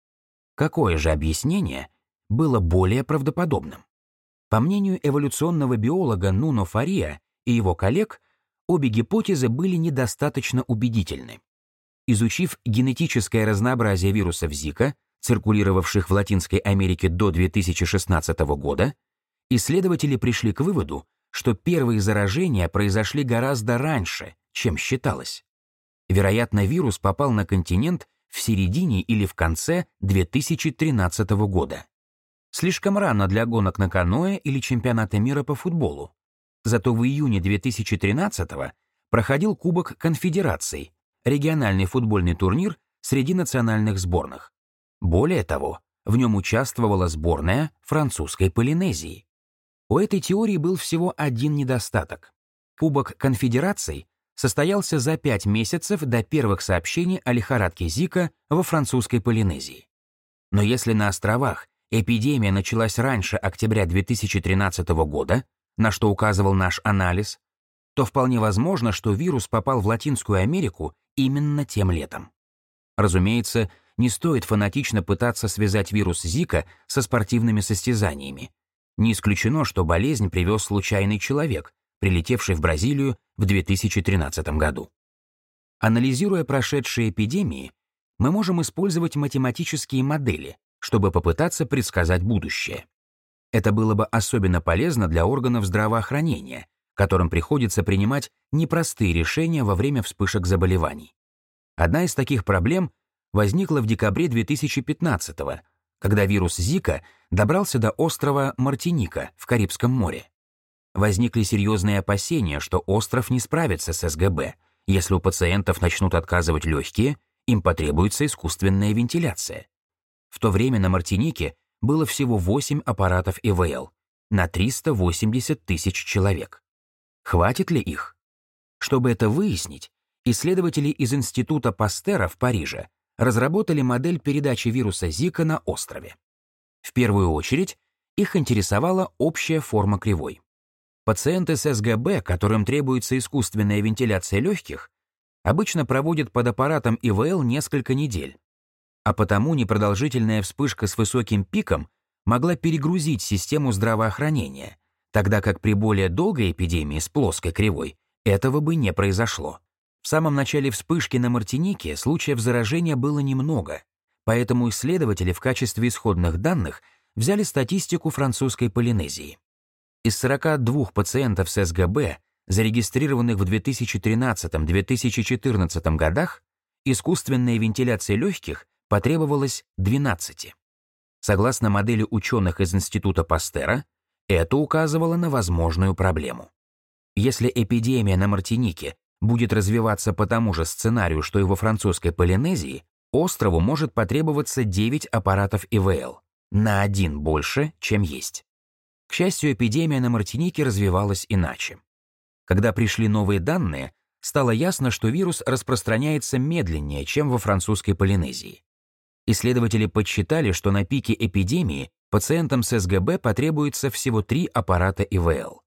Какое же объяснение было более правдоподобным? По мнению эволюционного биолога Нуно Фария и его коллег, обе гипотезы были недостаточно убедительны. Изучив генетическое разнообразие вирусов Зика, циркулировавших в Латинской Америке до 2016 года, исследователи пришли к выводу, что первые заражения произошли гораздо раньше, чем считалось. Вероятно, вирус попал на континент в середине или в конце 2013 года. Слишком рано для гонок на каноэ или чемпионата мира по футболу. Зато в июне 2013 проходил Кубок Конфедераций, региональный футбольный турнир среди национальных сборных. Более того, в нем участвовала сборная французской Полинезии. У этой теории был всего один недостаток. Кубок конфедераций состоялся за пять месяцев до первых сообщений о лихорадке Зика во французской Полинезии. Но если на островах эпидемия началась раньше октября 2013 года, на что указывал наш анализ, то вполне возможно, что вирус попал в Латинскую Америку именно тем летом. Разумеется, не стоит фанатично пытаться связать вирус Зика со спортивными состязаниями, не исключено, что болезнь привез случайный человек, прилетевший в Бразилию в 2013 году. Анализируя прошедшие эпидемии, мы можем использовать математические модели, чтобы попытаться предсказать будущее. Это было бы особенно полезно для органов здравоохранения, которым приходится принимать непростые решения во время вспышек заболеваний. Одна из таких проблем возникла в декабре 2015 года, когда вирус Зика добрался до острова Мартиника в Карибском море. Возникли серьезные опасения, что остров не справится с СГБ. Если у пациентов начнут отказывать легкие, им потребуется искусственная вентиляция. В то время на Мартинике было всего 8 аппаратов ИВЛ на 380 тысяч человек. Хватит ли их? Чтобы это выяснить, исследователи из Института Пастера в Париже разработали модель передачи вируса Зика на острове. В первую очередь, их интересовала общая форма кривой. Пациенты с СГБ, которым требуется искусственная вентиляция легких, обычно проводят под аппаратом ИВЛ несколько недель, а потому непродолжительная вспышка с высоким пиком могла перегрузить систему здравоохранения, тогда как при более долгой эпидемии с плоской кривой этого бы не произошло. В самом начале вспышки на Мартинике случаев заражения было немного, поэтому исследователи в качестве исходных данных взяли статистику французской Полинезии. Из 42 пациентов с СГБ, зарегистрированных в 2013-2014 годах, искусственная вентиляция легких потребовалась 12. Согласно модели ученых из Института Пастера, это указывало на возможную проблему. Если эпидемия на Мартинике будет развиваться по тому же сценарию, что и во французской Полинезии, острову может потребоваться 9 аппаратов ИВЛ, на один больше, чем есть. К счастью, эпидемия на Мартинике развивалась иначе. Когда пришли новые данные, стало ясно, что вирус распространяется медленнее, чем во французской Полинезии. Исследователи подсчитали, что на пике эпидемии пациентам с СГБ потребуется всего три аппарата ИВЛ.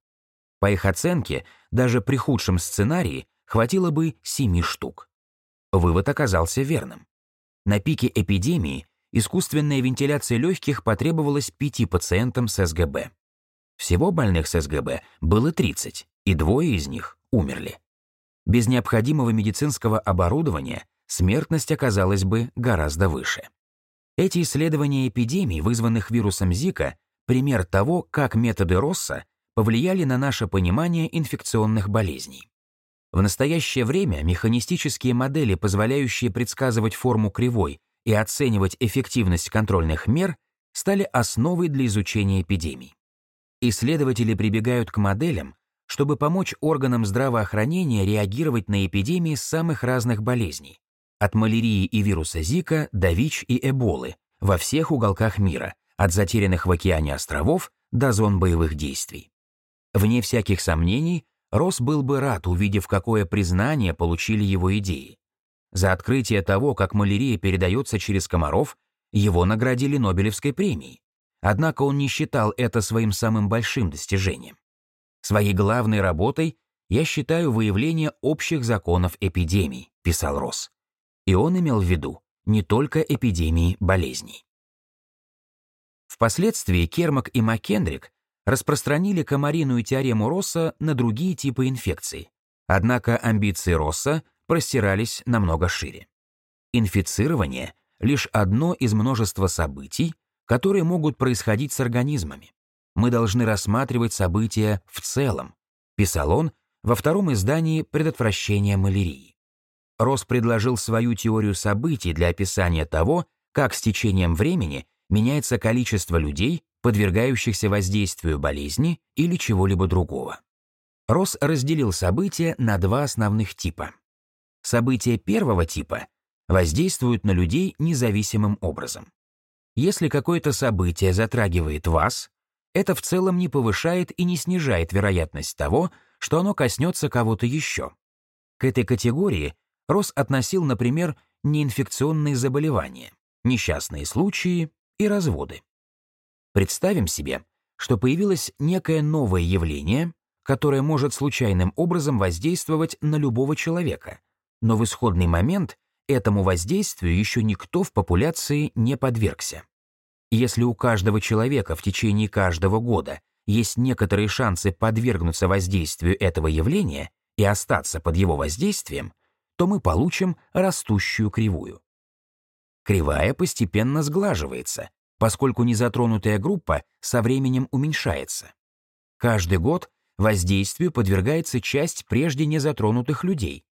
По их оценке, даже при худшем сценарии хватило бы 7 штук. Вывод оказался верным. На пике эпидемии искусственная вентиляция легких потребовалась пяти пациентам с СГБ. Всего больных с СГБ было 30, и двое из них умерли. Без необходимого медицинского оборудования смертность оказалась бы гораздо выше. Эти исследования эпидемий, вызванных вирусом Зика, пример того, как методы Росса повлияли на наше понимание инфекционных болезней. В настоящее время механистические модели, позволяющие предсказывать форму кривой и оценивать эффективность контрольных мер, стали основой для изучения эпидемий. Исследователи прибегают к моделям, чтобы помочь органам здравоохранения реагировать на эпидемии самых разных болезней, от малярии и вируса Зика до ВИЧ и Эболы во всех уголках мира, от затерянных в океане островов до зон боевых действий. Вне всяких сомнений, Росс был бы рад, увидев, какое признание получили его идеи. За открытие того, как малярия передается через комаров, его наградили Нобелевской премией. Однако он не считал это своим самым большим достижением. Своей главной работой я считаю выявление общих законов эпидемий, писал Росс. И он имел в виду не только эпидемии болезней. Впоследствии Кермак и Маккендрик распространили комариную теорему Росса на другие типы инфекций. Однако амбиции Росса простирались намного шире. Инфицирование — лишь одно из множества событий, которые могут происходить с организмами. Мы должны рассматривать события в целом, писал он во втором издании «Предотвращение малярии». Росс предложил свою теорию событий для описания того, как с течением времени меняется количество людей, подвергающихся воздействию болезни или чего-либо другого. Росс разделил события на два основных типа. События первого типа воздействуют на людей независимым образом. Если какое-то событие затрагивает вас, это в целом не повышает и не снижает вероятность того, что оно коснется кого-то еще. К этой категории Росс относил, например, неинфекционные заболевания, несчастные случаи и разводы. Представим себе, что появилось некое новое явление, которое может случайным образом воздействовать на любого человека, но в исходный момент этому воздействию еще никто в популяции не подвергся. Если у каждого человека в течение каждого года есть некоторые шансы подвергнуться воздействию этого явления и остаться под его воздействием, то мы получим растущую кривую. Кривая постепенно сглаживается, поскольку незатронутая группа со временем уменьшается. Каждый год воздействию подвергается часть прежде незатронутых людей.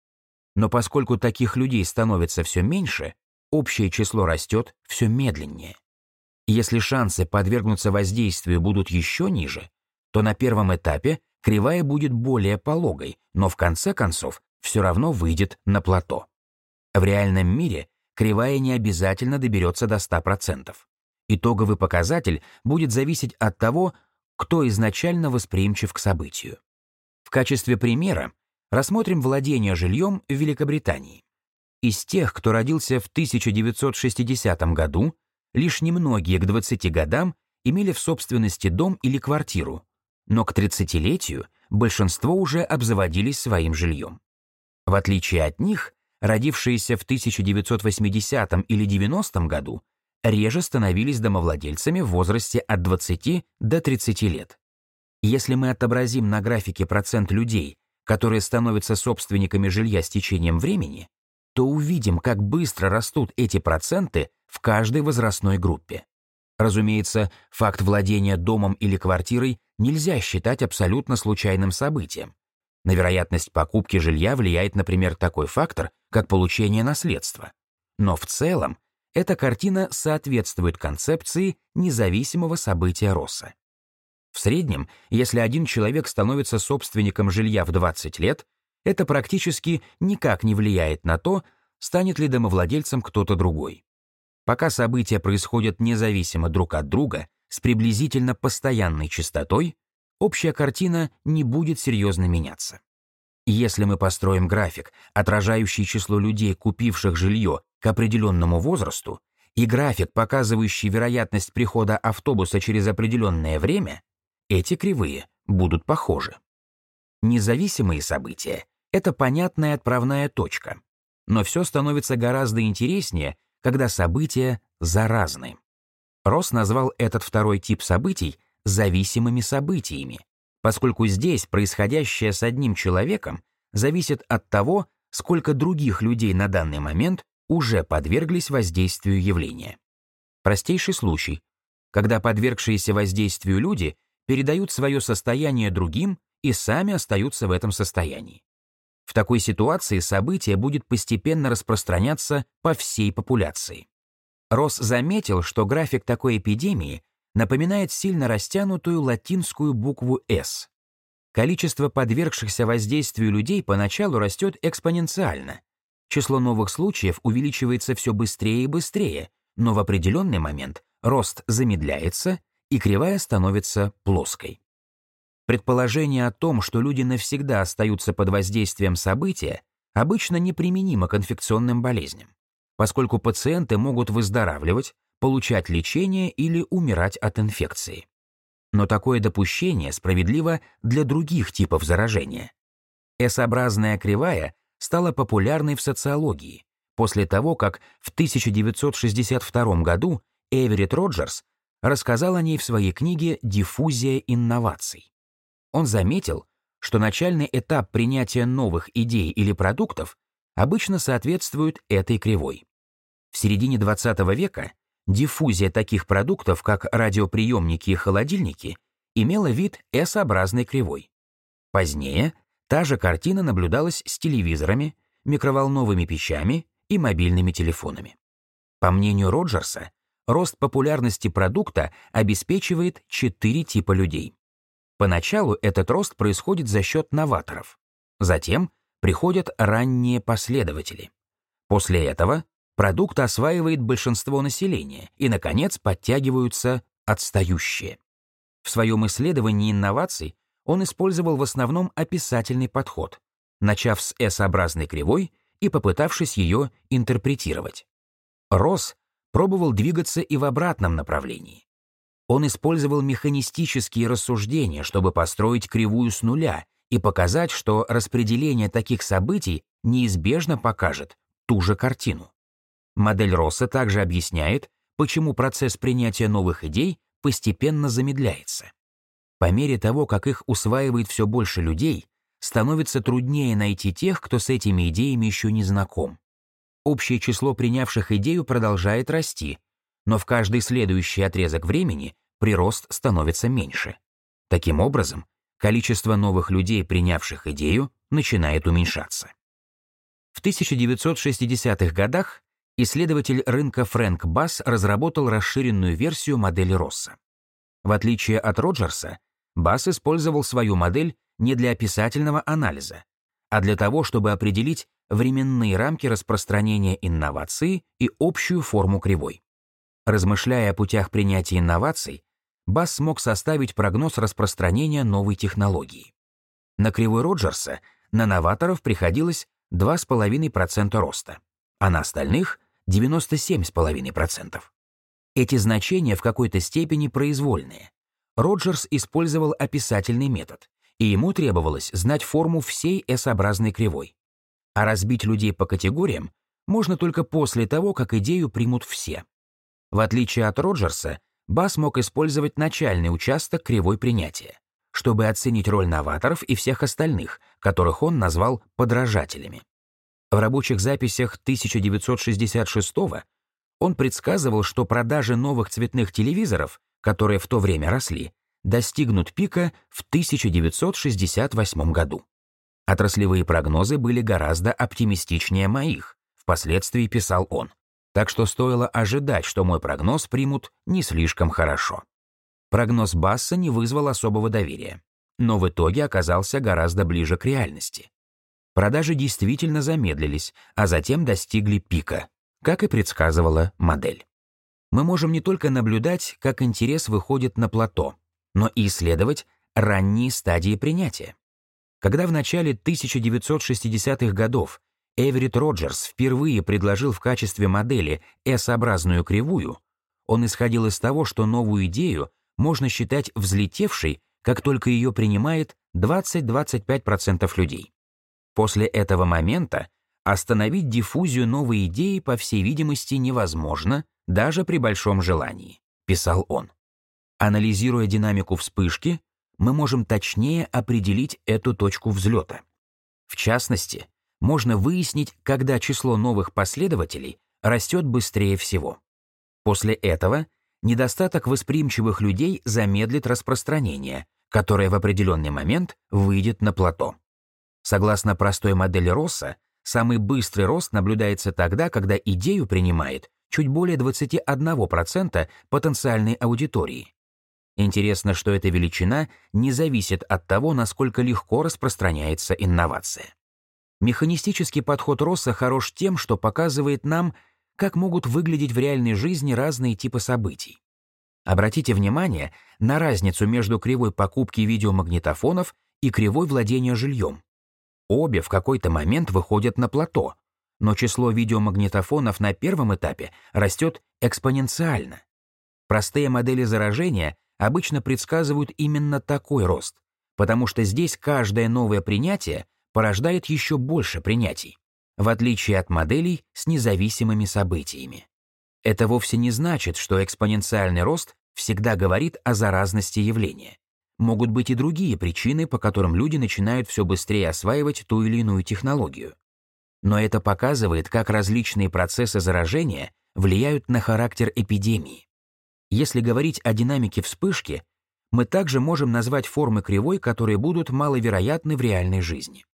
Но поскольку таких людей становится все меньше, общее число растет все медленнее. Если шансы подвергнуться воздействию будут еще ниже, то на первом этапе кривая будет более пологой, но в конце концов все равно выйдет на плато. В реальном мире кривая не обязательно доберется до 100%. Итоговый показатель будет зависеть от того, кто изначально восприимчив к событию. В качестве примера рассмотрим владение жильем в Великобритании. Из тех, кто родился в 1960 году, лишь немногие к 20 годам имели в собственности дом или квартиру, но к 30-летию большинство уже обзаводились своим жильем. В отличие от них, родившиеся в 1980 или 90 году, реже становились домовладельцами в возрасте от 20 до 30 лет. Если мы отобразим на графике процент людей, которые становятся собственниками жилья с течением времени, то увидим, как быстро растут эти проценты в каждой возрастной группе. Разумеется, факт владения домом или квартирой нельзя считать абсолютно случайным событием. На вероятность покупки жилья влияет, например, такой фактор, как получение наследства. Но в целом эта картина соответствует концепции независимого события Росса. В среднем, если один человек становится собственником жилья в 20 лет, это практически никак не влияет на то, станет ли домовладельцем кто-то другой. Пока события происходят независимо друг от друга, с приблизительно постоянной частотой, общая картина не будет серьезно меняться. Если мы построим график, отражающий число людей, купивших жилье к определенному возрасту, и график, показывающий вероятность прихода автобуса через определенное время, эти кривые будут похожи. Независимые события — это понятная отправная точка. Но все становится гораздо интереснее, когда события заразны. Росс назвал этот второй тип событий зависимыми событиями, поскольку здесь происходящее с одним человеком зависит от того, сколько других людей на данный момент уже подверглись воздействию явления. Простейший случай, когда подвергшиеся воздействию люди передают свое состояние другим и сами остаются в этом состоянии. В такой ситуации событие будет постепенно распространяться по всей популяции. Росс заметил, что график такой эпидемии напоминает сильно растянутую латинскую букву «С». Количество подвергшихся воздействию людей поначалу растет экспоненциально. Число новых случаев увеличивается все быстрее и быстрее, но в определенный момент рост замедляется, и кривая становится плоской. Предположение о том, что люди навсегда остаются под воздействием события, обычно неприменимо к инфекционным болезням, поскольку пациенты могут выздоравливать, получать лечение или умирать от инфекции. Но такое допущение справедливо для других типов заражения. S-образная кривая стала популярной в социологии после того, как в 1962 году Эверетт Роджерс рассказал о ней в своей книге «Диффузия инноваций». Он заметил, что начальный этап принятия новых идей или продуктов обычно соответствует этой кривой. В середине 20 века диффузия таких продуктов, как радиоприемники и холодильники, имела вид S-образной кривой. Позднее та же картина наблюдалась с телевизорами, микроволновыми печами и мобильными телефонами. По мнению Роджерса, рост популярности продукта обеспечивает четыре типа людей. Поначалу этот рост происходит за счет новаторов. Затем приходят ранние последователи. После этого продукт осваивает большинство населения, и, наконец, подтягиваются отстающие. В своем исследовании инноваций он использовал в основном описательный подход, начав с S-образной кривой и попытавшись ее интерпретировать. Росс пробовал двигаться и в обратном направлении. Он использовал механистические рассуждения, чтобы построить кривую с нуля и показать, что распределение таких событий неизбежно покажет ту же картину. Модель Росса также объясняет, почему процесс принятия новых идей постепенно замедляется. По мере того, как их усваивает все больше людей, становится труднее найти тех, кто с этими идеями еще не знаком. Общее число принявших идею продолжает расти, но в каждый следующий отрезок времени прирост становится меньше. Таким образом, количество новых людей, принявших идею, начинает уменьшаться. В 1960-х годах исследователь рынка Фрэнк Басс разработал расширенную версию модели Росса. В отличие от Роджерса, Басс использовал свою модель не для описательного анализа, а для того, чтобы определить временные рамки распространения инновации и общую форму кривой. Размышляя о путях принятия инноваций, Басс смог составить прогноз распространения новой технологии. На кривой Роджерса на новаторов приходилось 2,5% роста, а на остальных — 97,5%. Эти значения в какой-то степени произвольные. Роджерс использовал описательный метод, и ему требовалось знать форму всей S-образной кривой. А разбить людей по категориям можно только после того, как идею примут все. В отличие от Роджерса, Бас мог использовать начальный участок кривой принятия, чтобы оценить роль новаторов и всех остальных, которых он назвал подражателями. В рабочих записях 1966 он предсказывал, что продажи новых цветных телевизоров, которые в то время росли, достигнут пика в 1968 году. Отраслевые прогнозы были гораздо оптимистичнее моих, впоследствии писал он так что стоило ожидать, что мой прогноз примут не слишком хорошо. Прогноз Басса не вызвал особого доверия, но в итоге оказался гораздо ближе к реальности. Продажи действительно замедлились, а затем достигли пика, как и предсказывала модель. Мы можем не только наблюдать, как интерес выходит на плато, но и исследовать ранние стадии принятия. Когда в начале 1960-х годов Эверетт Роджерс впервые предложил в качестве модели S-образную кривую, он исходил из того, что новую идею можно считать взлетевшей, как только ее принимает 20-25% людей. После этого момента остановить диффузию новой идеи, по всей видимости, невозможно даже при большом желании, писал он. Анализируя динамику вспышки, мы можем точнее определить эту точку взлета. В частности, можно выяснить, когда число новых последователей растет быстрее всего. После этого недостаток восприимчивых людей замедлит распространение, которое в определенный момент выйдет на плато. Согласно простой модели Росса, самый быстрый рост наблюдается тогда, когда идею принимает чуть более 21% потенциальной аудитории. Интересно, что эта величина не зависит от того, насколько легко распространяется инновация. Механистический подход Росса хорош тем, что показывает нам, как могут выглядеть в реальной жизни разные типы событий. Обратите внимание на разницу между кривой покупки видеомагнитофонов и кривой владения жильем. Обе в какой-то момент выходят на плато, но число видеомагнитофонов на первом этапе растет экспоненциально. Простые модели заражения обычно предсказывают именно такой рост, потому что здесь каждое новое принятие порождает еще больше принятий, в отличие от моделей с независимыми событиями. Это вовсе не значит, что экспоненциальный рост всегда говорит о заразности явления. Могут быть и другие причины, по которым люди начинают все быстрее осваивать ту или иную технологию. Но это показывает, как различные процессы заражения влияют на характер эпидемии. Если говорить о динамике вспышки, мы также можем назвать формы кривой, которые будут маловероятны в реальной жизни.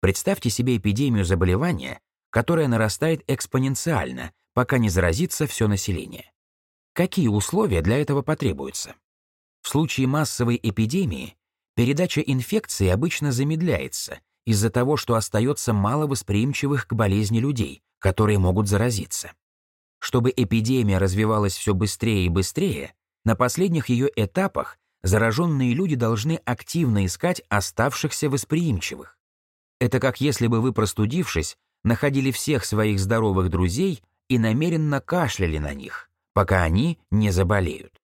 Представьте себе эпидемию заболевания, которая нарастает экспоненциально, пока не заразится все население. Какие условия для этого потребуются? В случае массовой эпидемии передача инфекции обычно замедляется из-за того, что остается мало восприимчивых к болезни людей, которые могут заразиться. Чтобы эпидемия развивалась все быстрее и быстрее, на последних ее этапах зараженные люди должны активно искать оставшихся восприимчивых. Это как если бы вы, простудившись, находили всех своих здоровых друзей и намеренно кашляли на них, пока они не заболеют.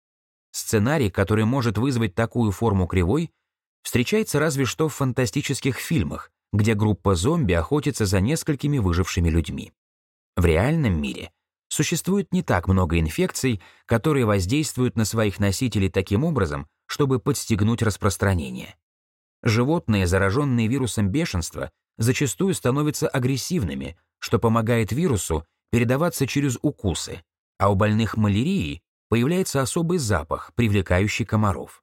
Сценарий, который может вызвать такую форму кривой, встречается разве что в фантастических фильмах, где группа зомби охотится за несколькими выжившими людьми. В реальном мире существует не так много инфекций, которые воздействуют на своих носителей таким образом, чтобы подстегнуть распространение. Животные, зараженные вирусом бешенства, зачастую становятся агрессивными, что помогает вирусу передаваться через укусы, а у больных малярией появляется особый запах, привлекающий комаров.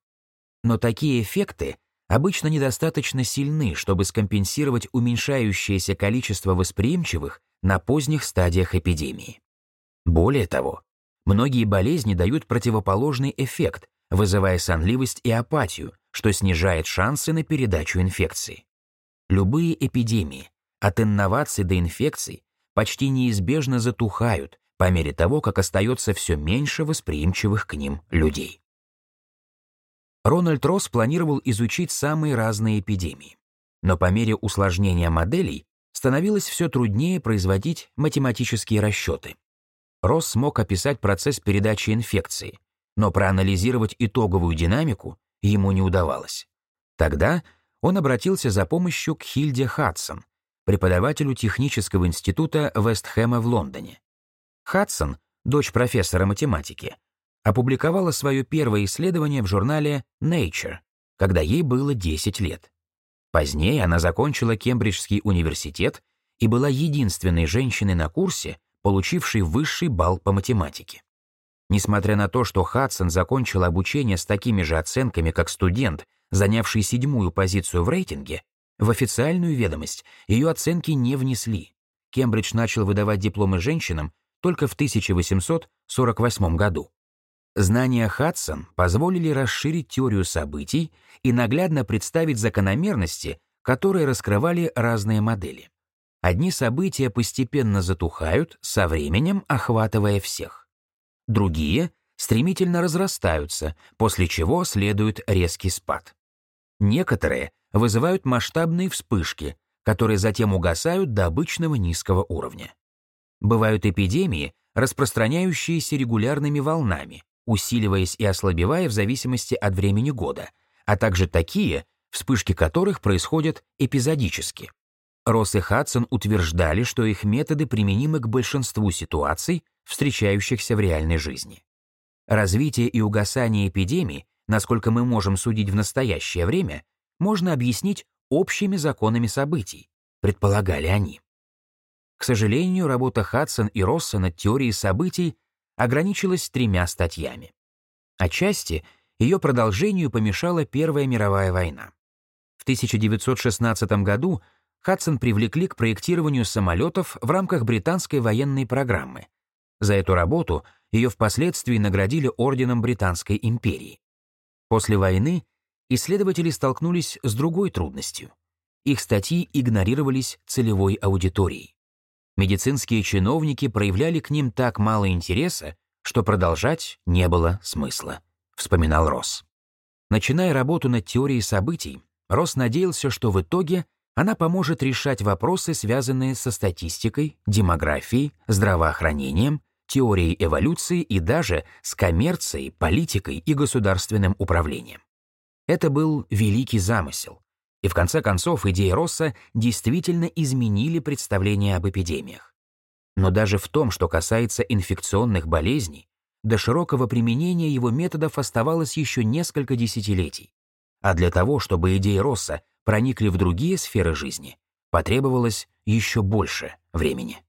Но такие эффекты обычно недостаточно сильны, чтобы скомпенсировать уменьшающееся количество восприимчивых на поздних стадиях эпидемии. Более того, многие болезни дают противоположный эффект, вызывая сонливость и апатию, что снижает шансы на передачу инфекции. Любые эпидемии, от инноваций до инфекций, почти неизбежно затухают, по мере того, как остается все меньше восприимчивых к ним людей. Рональд Росс планировал изучить самые разные эпидемии, но по мере усложнения моделей становилось все труднее производить математические расчеты. Росс смог описать процесс передачи инфекции, но проанализировать итоговую динамику ему не удавалось. Тогда он обратился за помощью к Хильде Хадсон, преподавателю технического института Вестхэма в Лондоне. Хадсон, дочь профессора математики, опубликовала свое первое исследование в журнале Nature, когда ей было 10 лет. Позднее она закончила Кембриджский университет и была единственной женщиной на курсе, получившей высший балл по математике. Несмотря на то, что Хадсон закончил обучение с такими же оценками, как студент, занявший седьмую позицию в рейтинге, в официальную ведомость ее оценки не внесли. Кембридж начал выдавать дипломы женщинам только в 1848 году. Знания Хадсон позволили расширить теорию событий и наглядно представить закономерности, которые раскрывали разные модели. Одни события постепенно затухают, со временем охватывая всех. Другие стремительно разрастаются, после чего следует резкий спад. Некоторые вызывают масштабные вспышки, которые затем угасают до обычного низкого уровня. Бывают эпидемии, распространяющиеся регулярными волнами, усиливаясь и ослабевая в зависимости от времени года, а также такие, вспышки которых происходят эпизодически. Росс и Хадсон утверждали, что их методы применимы к большинству ситуаций, встречающихся в реальной жизни. Развитие и угасание эпидемий, насколько мы можем судить в настоящее время, можно объяснить общими законами событий, предполагали они. К сожалению, работа Хадсон и Росса над теорией событий ограничилась тремя статьями. Отчасти ее продолжению помешала Первая мировая война. В 1916 году Хадсон привлекли к проектированию самолетов в рамках британской военной программы. За эту работу ее впоследствии наградили Орденом Британской империи. После войны исследователи столкнулись с другой трудностью. Их статьи игнорировались целевой аудиторией. Медицинские чиновники проявляли к ним так мало интереса, что продолжать не было смысла, вспоминал Росс. Начиная работу над теорией событий, Росс надеялся, что в итоге она поможет решать вопросы, связанные со статистикой, демографией, здравоохранением, теорией эволюции и даже с коммерцией, политикой и государственным управлением. Это был великий замысел, и в конце концов идеи Росса действительно изменили представление об эпидемиях. Но даже в том, что касается инфекционных болезней, до широкого применения его методов оставалось еще несколько десятилетий. А для того, чтобы идеи Росса проникли в другие сферы жизни, потребовалось еще больше времени.